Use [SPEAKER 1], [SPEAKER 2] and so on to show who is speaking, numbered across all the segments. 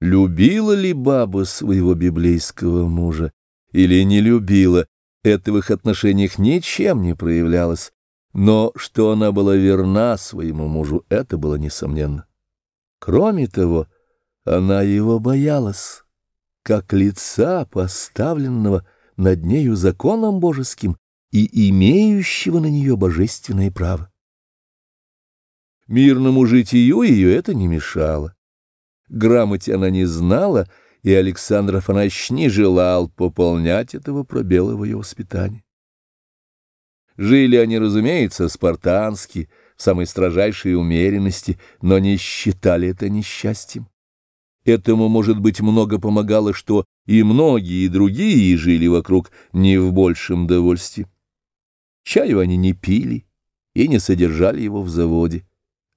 [SPEAKER 1] Любила ли баба своего библейского мужа или не любила, это в их отношениях ничем не проявлялось, но что она была верна своему мужу, это было несомненно. Кроме того, она его боялась, как лица, поставленного над нею законом божеским и имеющего на нее божественное право. Мирному житию ее это не мешало. Грамоте она не знала, и Александр Афанасьевич не желал пополнять этого пробела в ее воспитании. Жили они, разумеется, спартански, в самой строжайшей умеренности, но не считали это несчастьем. Этому, может быть, много помогало, что и многие другие жили вокруг не в большем довольстве. Чаю они не пили и не содержали его в заводе,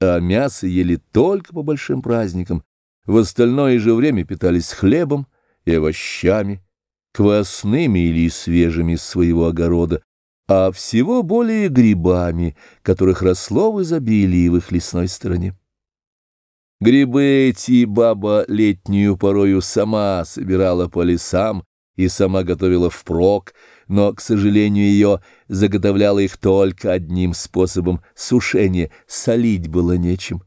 [SPEAKER 1] а мясо ели только по большим праздникам, в остальное же время питались хлебом и овощами, квасными или свежими из своего огорода, а всего более грибами, которых росло в изобилии в их лесной стороне. Грибы эти баба летнюю порою сама собирала по лесам и сама готовила впрок, но, к сожалению, ее заготовляла их только одним способом — сушения, солить было нечем.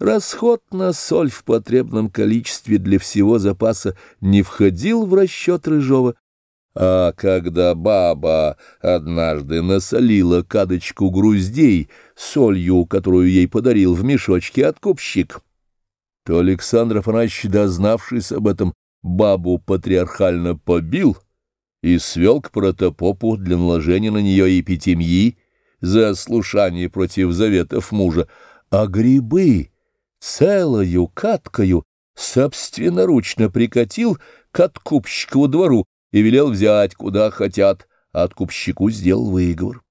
[SPEAKER 1] Расход на соль в потребном количестве для всего запаса не входил в расчет Рыжова, а когда баба однажды насолила кадочку груздей солью, которую ей подарил в мешочке откупщик, то Александр Афанасьевич, дознавшись об этом, бабу патриархально побил и свел к протопопу для наложения на нее эпитемьи за слушание против заветов мужа, а грибы целою каткою собственноручно прикатил к откупщикову двору и велел взять, куда хотят, а откупщику сделал выговор.